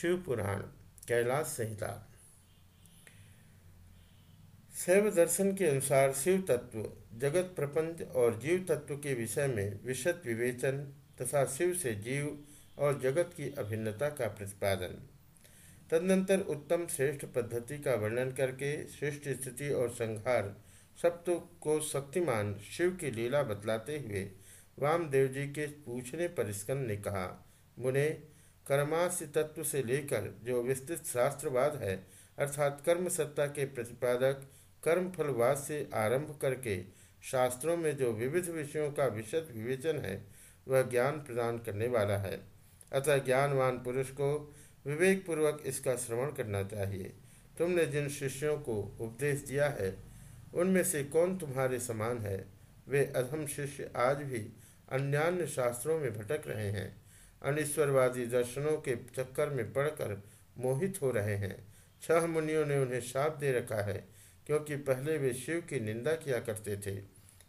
शिव पुराण कैलाश संहिता। शैव दर्शन के अनुसार शिव तत्व जगत प्रपंच और जीव तत्व के विषय में विशद विवेचन तथा शिव से जीव और जगत की अभिन्नता का प्रतिपादन। तदनंतर उत्तम श्रेष्ठ पद्धति का वर्णन करके श्रेष्ठ स्थिति और संहार सप्त को शक्तिमान शिव की लीला बतलाते हुए वामदेव जी के पूछने पर स्कंद ने कहा, मुने कर्मास्य तत्व से लेकर जो विस्तृत शास्त्रवाद है, अर्थात कर्म सत्ता के प्रतिपादक कर्म फलवाद से आरंभ करके शास्त्रों में जो विविध विषयों का विशद विवेचन है, वह ज्ञान प्रदान करने वाला है। अतः ज्ञानवान पुरुष को विवेक पूर्वक इसका श्रवण करना चाहिए। तुमने जिन शिष्यों को उपदेश दिया है, उनमें से कौन तुम्हारे समान है? वे अधम शिष्य आज भी अन्यान्य शास्त्रों में भटक रहे हैं। अनिश्वरवादी दर्शनों के चक्कर में पड़कर मोहित हो रहे हैं। छह मुनियों ने उन्हें शाप दे रखा है, क्योंकि पहले वे शिव की निंदा किया करते थे।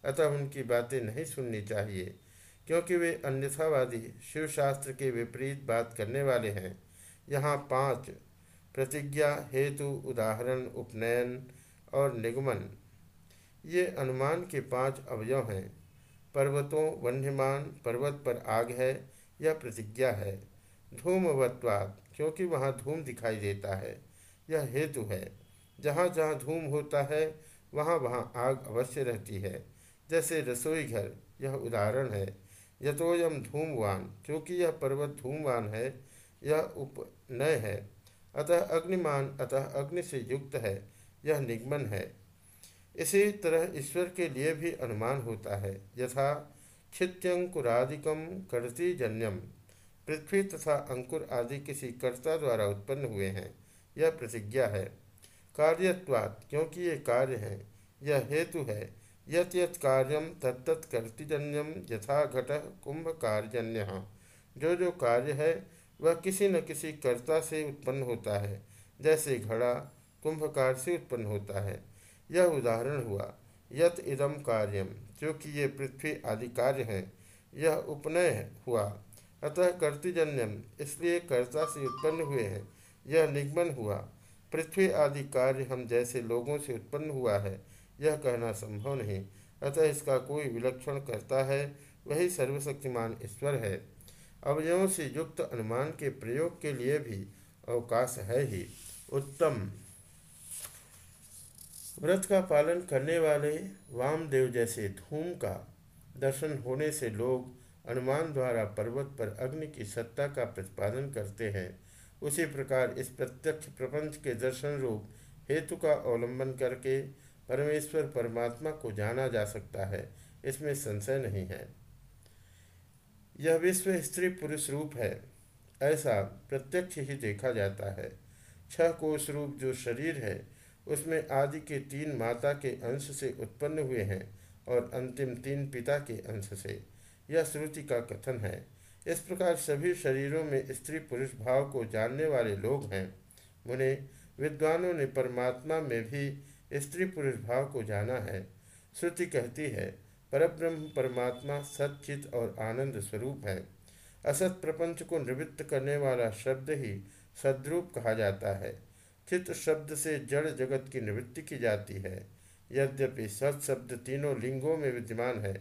अतः उनकी बातें नहीं सुननी चाहिए, क्योंकि वे अन्यथावादी शिव शास्त्र के विपरीत बात करने वाले हैं। यहाँ पाँच, प्रतिज्ञा, हेतु, उदाहरण, उपनयन और निगमन। ये अनुमान के पाँच अवयव हैं। पर्वतों, वन्यमान, पर्वत पर आग है यह प्रतिज्ञा है। धूमवत्वाद क्योंकि वहाँ धूम दिखाई देता है। यह हेतु है। जहाँ जहाँ धूम होता है, वहाँ वहाँ आग अवश्य रहती है। जैसे रसोई घर, यह उदाहरण है। यथोयम धूमवान, क्योंकि यह पर्वत धूमवान है, यह उपनय है। अतः अग्निमान, अतः अग्नि से युक्त है, यह निगमन है। इसी तरह ईश्वर के लिए भी अनुमान होता है। यथा छित्यंकुरादिकम कर्तिजन्यम पृथ्वी तथा अंकुर आदि किसी कर्ता द्वारा उत्पन्न हुए हैं, यह प्रतिज्ञा है। कार्यत्वात्, क्योंकि ये कार्य हैं, यह हेतु है। यत यत कार्यम तत्त कर्तिजन्यम यथा घट कुंभ कार्यजन्य। जो जो कार्य है, वह किसी न किसी कर्ता से उत्पन्न होता है, जैसे घड़ा कुंभकार से उत्पन्न होता है। यह उदाहरण हुआ। यत इदम कार्यम क्योंकि ये पृथ्वी आदि कार्य है, यह उपनय हुआ। अतः कर्तिजन्यम इसलिए कर्ता से उत्पन्न हुए हैं, यह निगमन हुआ। पृथ्वी आदि कार्य हम जैसे लोगों से उत्पन्न हुआ है, यह कहना संभव नहीं। अतः इसका कोई विलक्षण करता है, वही सर्वशक्तिमान ईश्वर है। अवयवों से युक्त अनुमान के प्रयोग के लिए भी अवकाश है ही। उत्तम। व्रत का पालन करने वाले वामदेव जैसे धूम का दर्शन होने से लोग अनुमान द्वारा पर्वत पर अग्नि की सत्ता का प्रतिपादन करते हैं। उसी प्रकार इस प्रत्यक्ष प्रपंच के दर्शन रूप हेतु का अवलंबन करके परमेश्वर परमात्मा को जाना जा सकता है, इसमें संशय नहीं है। यह विश्व स्त्री पुरुष रूप है, ऐसा प्रत्यक्ष ही देखा जाता है। छह कोष रूप जो शरीर है उसमें आदि के तीन माता के अंश से उत्पन्न हुए हैं और अंतिम तीन पिता के अंश से। यह श्रुति का कथन है। इस प्रकार सभी शरीरों में स्त्री पुरुष भाव को जानने वाले लोग हैं। मुने, विद्वानों ने परमात्मा में भी स्त्री पुरुष भाव को जाना है। श्रुति कहती है, परब्रह्म परमात्मा सचित और आनंद स्वरूप है। असत प्रपंच को निवृत्त करने वाला शब्द ही सद्रूप कहा जाता है। चित्त शब्द से जड़ जगत की निवृत्ति की जाती है। यद्यपि सत शब्द तीनों लिंगों में विद्यमान है,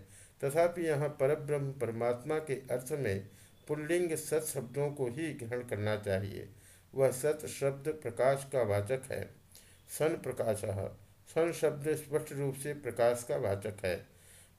तथापि यहाँ परब्रह्म परमात्मा के अर्थ में पुल्लिंग सत शब्दों को ही ग्रहण करना चाहिए। वह सत शब्द प्रकाश का वाचक है। सन प्रकाश। सन शब्द स्पष्ट रूप से प्रकाश का वाचक है।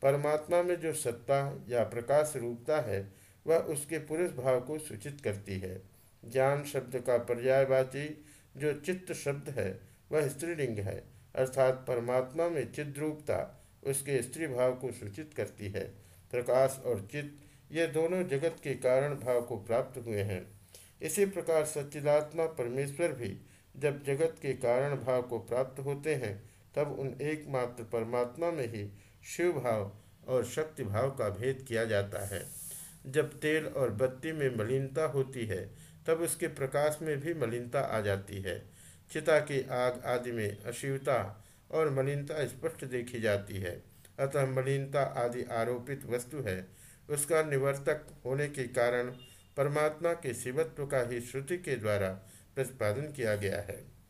परमात्मा में जो सत्ता या प्रकाश रूपता है, वह उसके पुरुष भाव को सूचित करती है। ज्ञान शब्द का पर्यायवाची जो चित्त शब्द है, वह स्त्रीलिंग है, अर्थात परमात्मा में चिद्रूपता उसके स्त्री भाव को सूचित करती है। प्रकाश और चित्त, ये दोनों जगत के कारण भाव को प्राप्त हुए हैं। इसी प्रकार सच्चिदात्मा परमेश्वर भी, जब जगत के कारण भाव को प्राप्त होते हैं, तब उन एकमात्र परमात्मा में ही शिव भाव और शक्ति भाव का भेद किया जाता है। जब तेल और बत्ती में मलिनता होती है तब उसके प्रकाश में भी मलिनता आ जाती है। चिता की आग आदि में अशिवता और मलिनता स्पष्ट देखी जाती है। अतः मलिनता आदि आरोपित वस्तु है। उसका निवर्तक होने के कारण परमात्मा के शिवत्व का ही श्रुति के द्वारा प्रतिपादन किया गया है।